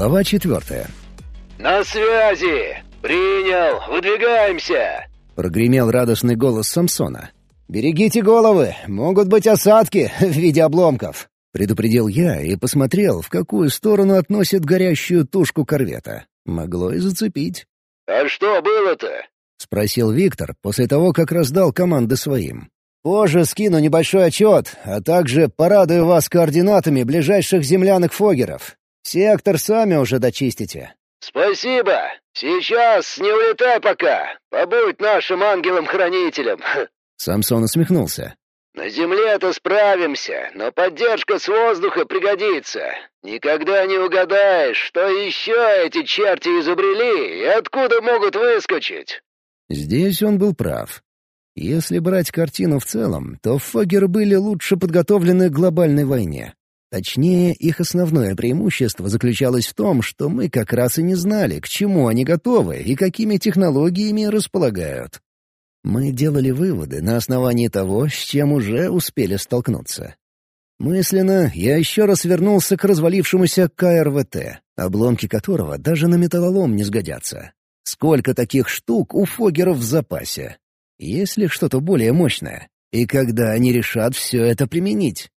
Глава четвертая. «На связи! Принял! Выдвигаемся!» Прогремел радостный голос Самсона. «Берегите головы! Могут быть осадки в виде обломков!» Предупредил я и посмотрел, в какую сторону относит горящую тушку корвета. Могло и зацепить. «А что было-то?» — спросил Виктор после того, как раздал команды своим. «Позже скину небольшой отчет, а также порадую вас координатами ближайших землянок Фогеров. Сектор сами уже дочистите». «Спасибо! Сейчас не улетай пока! Побудь нашим ангелом-хранителем!» Самсон усмехнулся. «На земле-то справимся, но поддержка с воздуха пригодится. Никогда не угадаешь, что еще эти черти изобрели и откуда могут выскочить». Здесь он был прав. Если брать картину в целом, то Фоггеры были лучше подготовлены к глобальной войне. Точнее, их основное преимущество заключалось в том, что мы как раз и не знали, к чему они готовы и какими технологиями располагают. Мы делали выводы на основании того, с чем уже успели столкнуться. Мысленно я еще раз вернулся к развалившемуся КРВТ, обломки которого даже на металлолом не сгодятся. Сколько таких штук у фогеров в запасе? Есть ли что-то более мощное? И когда они решат все это применить?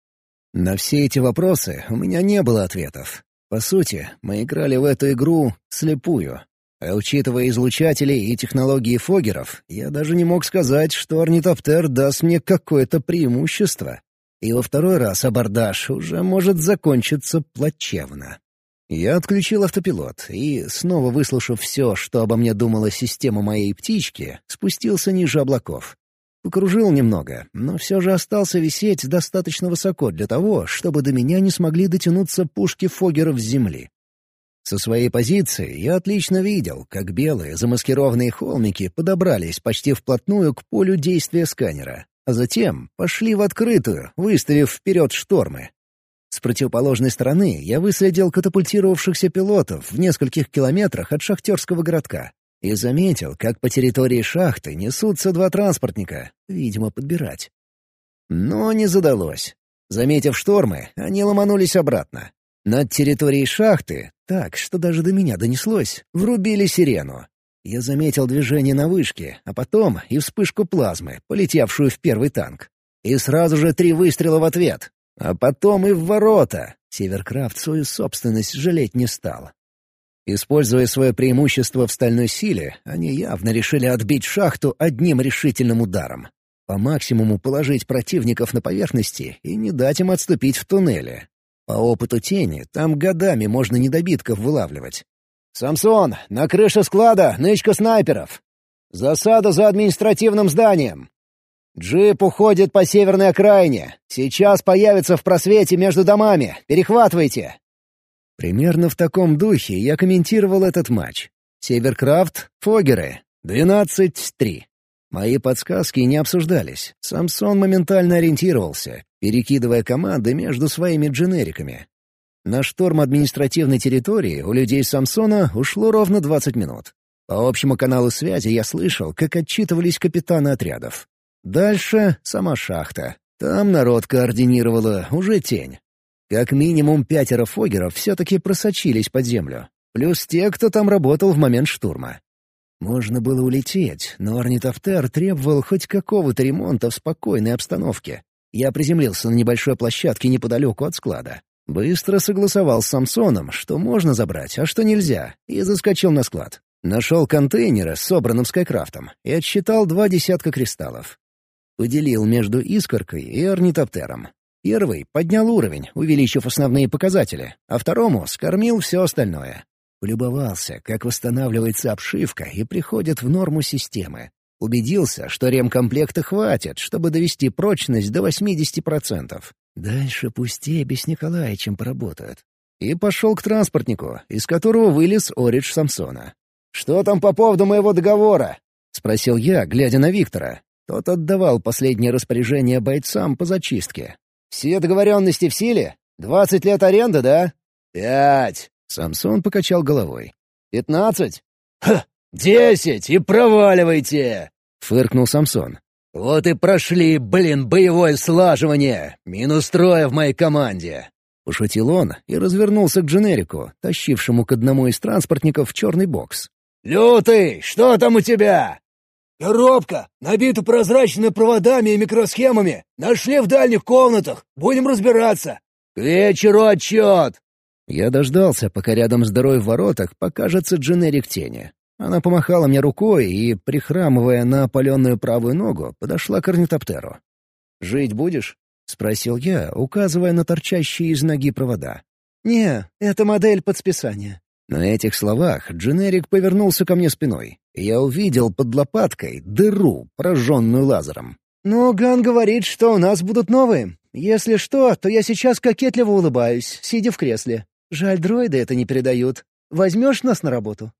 На все эти вопросы у меня не было ответов. По сути, мы играли в эту игру слепую. А учитывая излучатели и технологии фогеров, я даже не мог сказать, что орнитоптер даст мне какое-то преимущество. И во второй раз абордаж уже может закончиться плачевно. Я отключил автопилот и, снова выслушав все, что обо мне думала система моей птички, спустился ниже облаков. Покружил немного, но все же остался висеть достаточно высоко для того, чтобы до меня не смогли дотянуться пушки фогеров с земли. Со своей позиции я отлично видел, как белые замаскированные холмики подобрались почти вплотную к полю действия сканера, а затем пошли в открытую, выставив вперед штормы. С противоположной стороны я выследил катапультировавшихся пилотов в нескольких километрах от шахтерского городка и заметил, как по территории шахты несутся два транспортника, видимо, подбирать. Но не задалось. Заметив штормы, они ломанулись обратно. Над территорией шахты, так, что даже до меня донеслось, врубили сирену. Я заметил движение на вышке, а потом и вспышку плазмы, полетевшую в первый танк. И сразу же три выстрела в ответ. А потом и в ворота. Северкрафт свою собственность жалеть не стал. Используя свое преимущество в стальной силе, они явно решили отбить шахту одним решительным ударом. По максимуму положить противников на поверхности и не дать им отступить в туннеле. По опыту тени, там годами можно недобитков вылавливать. «Самсон, на крыше склада нычка снайперов! Засада за административным зданием! «Джип уходит по северной окраине. Сейчас появится в просвете между домами. Перехватывайте!» Примерно в таком духе я комментировал этот матч. Северкрафт, Фогеры, 12-3. Мои подсказки не обсуждались. Самсон моментально ориентировался, перекидывая команды между своими дженериками. На шторм административной территории у людей Самсона ушло ровно 20 минут. По общему каналу связи я слышал, как отчитывались капитаны отрядов. Дальше — сама шахта. Там народ координировала уже тень. Как минимум пятеро фогеров все-таки просочились под землю. Плюс те, кто там работал в момент штурма. Можно было улететь, но орнитоптер требовал хоть какого-то ремонта в спокойной обстановке. Я приземлился на небольшой площадке неподалеку от склада. Быстро согласовал с Самсоном, что можно забрать, а что нельзя, и заскочил на склад. Нашел контейнеры собранным скайкрафтом и отсчитал два десятка кристаллов. Поделил между искоркой и орнитоптером. Первый поднял уровень, увеличив основные показатели, а второму скормил все остальное. Полюбовался, как восстанавливается обшивка и приходит в норму системы. Убедился, что ремкомплекта хватит, чтобы довести прочность до 80%. Дальше пусть Эбби с Николаевичем поработают. И пошел к транспортнику, из которого вылез Оридж Самсона. «Что там по поводу моего договора?» — спросил я, глядя на Виктора. Тот отдавал последние распоряжения бойцам по зачистке. «Все договоренности в силе? Двадцать лет аренды, да?» «Пять!» — Самсон покачал головой. «Пятнадцать?» «Ха! Десять! И проваливайте!» — фыркнул Самсон. «Вот и прошли, блин, боевое слаживание! Минус трое в моей команде!» — пошутил он и развернулся к дженерику, тащившему к одному из транспортников черный бокс. «Лютый, что там у тебя?» «Коробка, набита прозрачными проводами и микросхемами. Нашли в дальних комнатах. Будем разбираться. К вечеру отчет!» Я дождался, пока рядом с дырой в воротах покажется дженерик тени. Она помахала мне рукой и, прихрамывая на опаленную правую ногу, подошла к орнитоптеру. «Жить будешь?» — спросил я, указывая на торчащие из ноги провода. «Не, это модель под списание». На этих словах Дженерик повернулся ко мне спиной. Я увидел под лопаткой дыру, пораженную лазером. «Но Ган говорит, что у нас будут новые. Если что, то я сейчас кокетливо улыбаюсь, сидя в кресле. Жаль, дроиды это не передают. Возьмешь нас на работу?»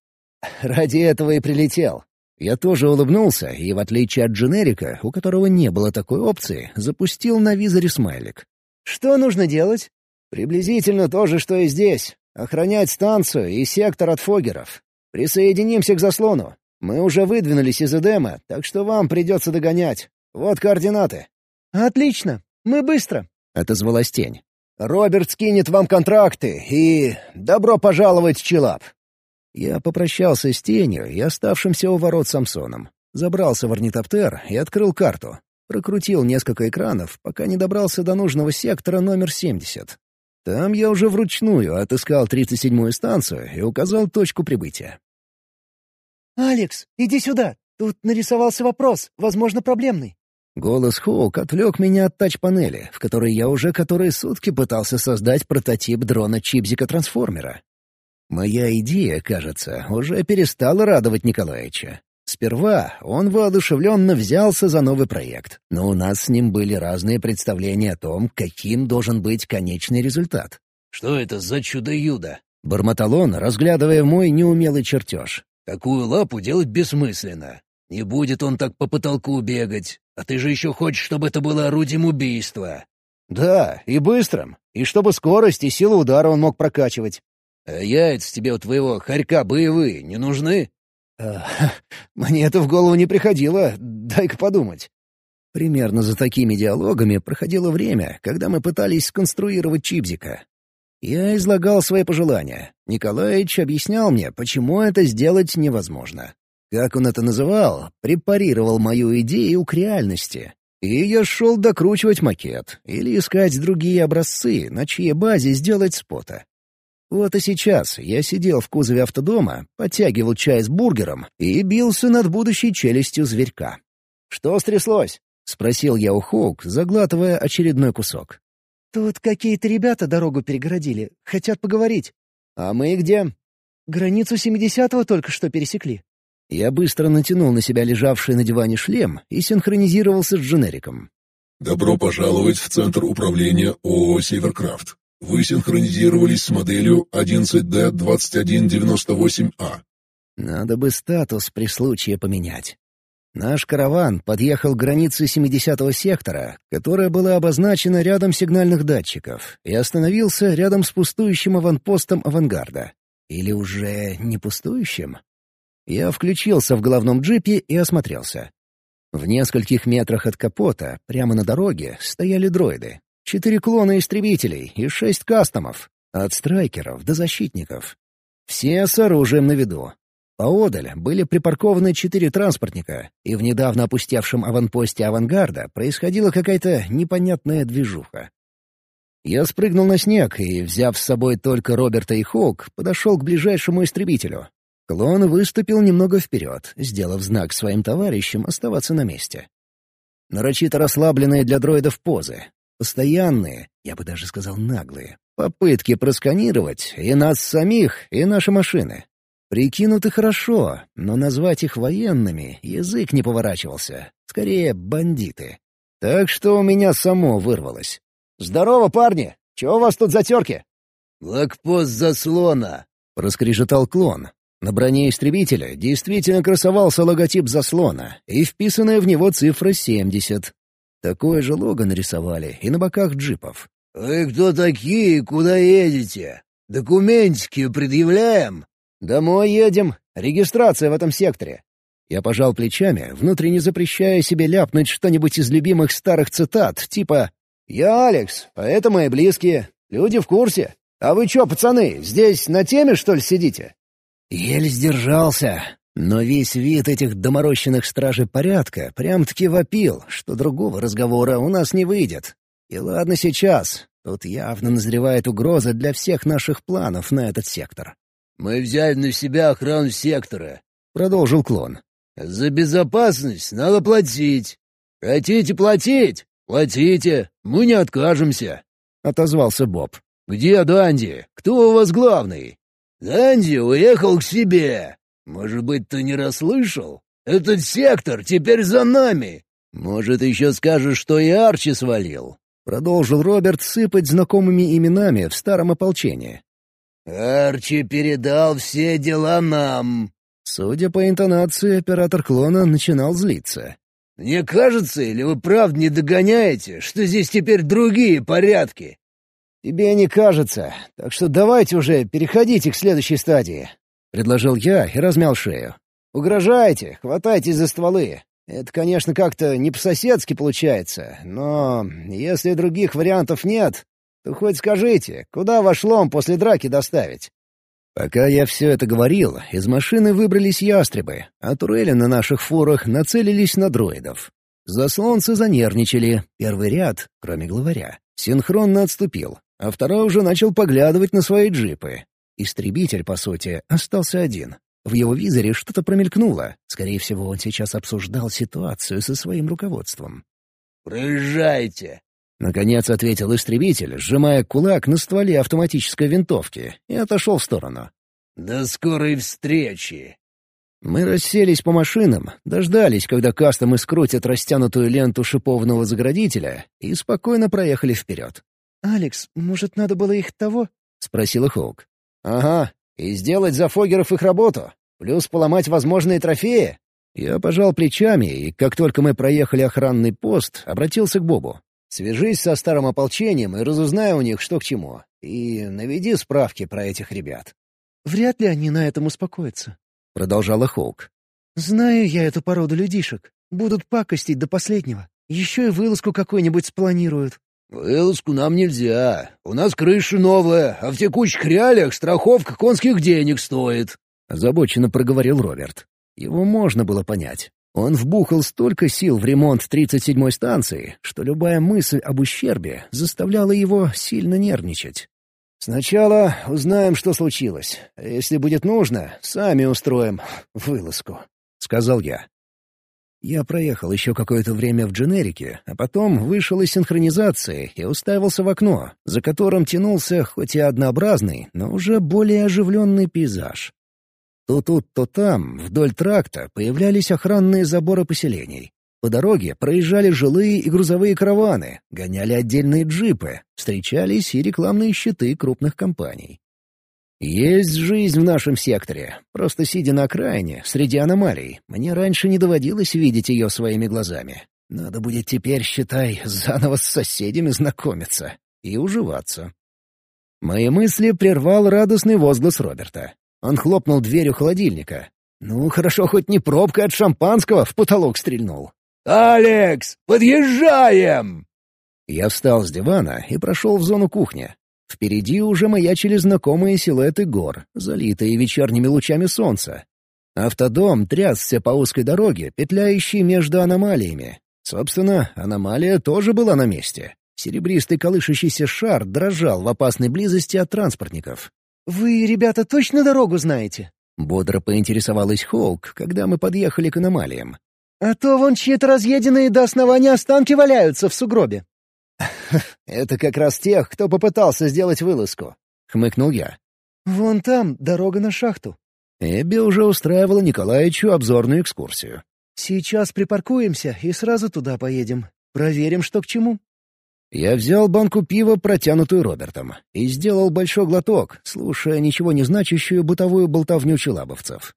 Ради этого и прилетел. Я тоже улыбнулся и, в отличие от дженерика, у которого не было такой опции, запустил на визоре смайлик. «Что нужно делать?» «Приблизительно то же, что и здесь. Охранять станцию и сектор от фогеров. Присоединимся к заслону. Мы уже выдвинулись из Эдема, так что вам придется догонять. Вот координаты». «Отлично. Мы быстро», — отозвалась тень. «Роберт скинет вам контракты и... добро пожаловать в Челап. Я попрощался с тенью и оставшимся у ворот Самсоном. Забрался в орнитоптер и открыл карту. Прокрутил несколько экранов, пока не добрался до нужного сектора номер 70. Там я уже вручную отыскал 37-ю станцию и указал точку прибытия. «Алекс, иди сюда. Тут нарисовался вопрос, возможно, проблемный». Голос Хоук отвлек меня от тач-панели, в которой я уже которые сутки пытался создать прототип дрона Чипзика-трансформера. Моя идея, кажется, уже перестала радовать Николаевича. Сперва он воодушевленно взялся за новый проект, но у нас с ним были разные представления о том, каким должен быть конечный результат. «Что это за чудо-юдо?» — бормотал он, разглядывая мой неумелый чертеж. «Такую лапу делать бессмысленно. Не будет он так по потолку бегать. А ты же еще хочешь, чтобы это было орудием убийства». «Да, и быстрым. И чтобы скорость и силу удара он мог прокачивать. А яйца тебе у твоего хорька боевые не нужны?» а, «Мне это в голову не приходило. Дай-ка подумать». Примерно за такими диалогами проходило время, когда мы пытались сконструировать Чипзика. Я излагал свои пожелания. Николаевич объяснял мне, почему это сделать невозможно. Как он это называл, препарировал мою идею к реальности. И я шел докручивать макет или искать другие образцы, на чьей базе сделать спота. Вот и сейчас я сидел в кузове автодома, подтягивал чай с бургером и бился над будущей челюстью зверька. «Что стряслось?» — спросил я у Хоук, заглатывая очередной кусок. «Тут какие-то ребята дорогу перегородили, хотят поговорить». «А мы где?» «Границу семидесятого только что пересекли». Я быстро натянул на себя лежавший на диване шлем и синхронизировался с дженериком. «Добро пожаловать в Центр управления ООО «Северкрафт». Вы синхронизировались с моделью 11D2198A. Надо бы статус при случае поменять. Наш караван подъехал к границе 70-го сектора, которая была обозначена рядом сигнальных датчиков, и остановился рядом с пустующим аванпостом авангарда. Или уже не пустующим? Я включился в головном джипе и осмотрелся. В нескольких метрах от капота, прямо на дороге, стояли дроиды, Четыре клона истребителей и шесть кастомов. От страйкеров до защитников. Все с оружием на виду. Поодаль были припаркованы четыре транспортника, и в недавно опустевшем аванпосте авангарда происходила какая-то непонятная движуха. Я спрыгнул на снег и, взяв с собой только Роберта и Хоук, подошел к ближайшему истребителю. Клон выступил немного вперед, сделав знак своим товарищам оставаться на месте. Нарочито расслабленные для дроидов позы, Постоянные, я бы даже сказал наглые, попытки просканировать и нас самих, и наши машины. Прикинуты хорошо, но назвать их военными язык не поворачивался. Скорее, бандиты. Так что у меня само вырвалось. «Здорово, парни! Чего у вас тут за терки?» «Блокпост заслона!» — проскрежетал клон. На броне истребителя действительно красовался логотип заслона и вписанная в него цифра 70. Такое же лого нарисовали и на боках джипов. «Вы кто такие куда едете? Документики предъявляем?» «Домой едем. Регистрация в этом секторе». Я пожал плечами, внутренне запрещая себе ляпнуть что-нибудь из любимых старых цитат, типа «Я Алекс, а это мои близкие. Люди в курсе. А вы чё, пацаны, здесь на теме, что ли, сидите?» Еле сдержался, но весь вид этих доморощенных стражей порядка прям-таки вопил, что другого разговора у нас не выйдет. И ладно сейчас, тут явно назревает угроза для всех наших планов на этот сектор. «Мы взяли на себя охрану сектора», — продолжил клон. «За безопасность надо платить. Хотите платить? Платите, мы не откажемся», — отозвался Боб. «Где Данди? Кто у вас главный?» «Данди уехал к себе. Может быть, ты не расслышал? Этот сектор теперь за нами. Может, еще скажешь, что и Арчи свалил?» Продолжил Роберт сыпать знакомыми именами в старом ополчении. «Арчи передал все дела нам». Судя по интонации, оператор клона начинал злиться. «Мне кажется, или вы правда не догоняете, что здесь теперь другие порядки?» «Тебе не кажется, так что давайте уже переходите к следующей стадии», — предложил я и размял шею. «Угрожайте, хватайтесь за стволы. Это, конечно, как-то не по-соседски получается, но если других вариантов нет, то хоть скажите, куда ваш лом после драки доставить?» Пока я все это говорил, из машины выбрались ястребы, а турели на наших фурах нацелились на дроидов. Заслонцы занервничали, первый ряд, кроме главаря, синхронно отступил, а второй уже начал поглядывать на свои джипы. Истребитель, по сути, остался один. В его визоре что-то промелькнуло. Скорее всего, он сейчас обсуждал ситуацию со своим руководством. «Проезжайте!» Наконец ответил истребитель, сжимая кулак на стволе автоматической винтовки, и отошел в сторону. «До скорой встречи!» Мы расселись по машинам, дождались, когда кастомы скрутят растянутую ленту шипованного заградителя, и спокойно проехали вперед. «Алекс, может, надо было их того?» — спросила Хоук. «Ага, и сделать за Фогеров их работу, плюс поломать возможные трофеи?» Я пожал плечами, и как только мы проехали охранный пост, обратился к Бобу. Свяжись со старым ополчением и разузнай у них, что к чему. И наведи справки про этих ребят». «Вряд ли они на этом успокоятся», — продолжала Хоук. «Знаю я эту породу людишек. Будут пакостить до последнего. Еще и вылазку какую-нибудь спланируют». «Вылазку нам нельзя. У нас крыша новая, а в текущих реалиях страховка конских денег стоит», — озабоченно проговорил Роберт. Его можно было понять. Он вбухал столько сил в ремонт 37-й станции, что любая мысль об ущербе заставляла его сильно нервничать. «Сначала узнаем, что случилось. Если будет нужно, сами устроим вылазку», — сказал я. Я проехал еще какое-то время в дженерике, а потом вышел из синхронизации и уставился в окно, за которым тянулся хоть и однообразный, но уже более оживленный пейзаж. То тут, то там, вдоль тракта, появлялись охранные заборы поселений. По дороге проезжали жилые и грузовые караваны, гоняли отдельные джипы, встречались и рекламные щиты крупных компаний. Есть жизнь в нашем секторе. Просто сидя на окраине, среди аномалий, мне раньше не доводилось видеть ее своими глазами. Надо будет теперь, считай, заново с соседями знакомиться и уживаться. Мои мысли прервал радостный возглас Роберта. Он хлопнул дверью холодильника. Ну, хорошо, хоть не пробка от шампанского в потолок стрельнул. «Алекс, подъезжаем!» Я встал с дивана и прошел в зону кухни. Впереди уже маячили знакомые силуэты гор, залитые вечерними лучами солнца. Автодом трясся по узкой дороге, петляющей между аномалиями. Собственно, аномалия тоже была на месте. Серебристый колышащийся шар дрожал в опасной близости от транспортников. «Вы, ребята, точно дорогу знаете?» — бодро поинтересовалась Хоук, когда мы подъехали к аномалиям. «А то вон чьи-то разъеденные до основания останки валяются в сугробе». «Это как раз тех, кто попытался сделать вылазку», — хмыкнул я. «Вон там дорога на шахту». Эбби уже устраивала Николаевичу обзорную экскурсию. «Сейчас припаркуемся и сразу туда поедем. Проверим, что к чему». Я взял банку пива, протянутую Робертом, и сделал большой глоток, слушая ничего не значащую бытовую болтовню челабовцев.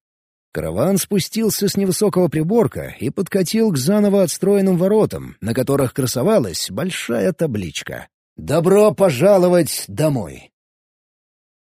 Караван спустился с невысокого приборка и подкатил к заново отстроенным воротам, на которых красовалась большая табличка. «Добро пожаловать домой!»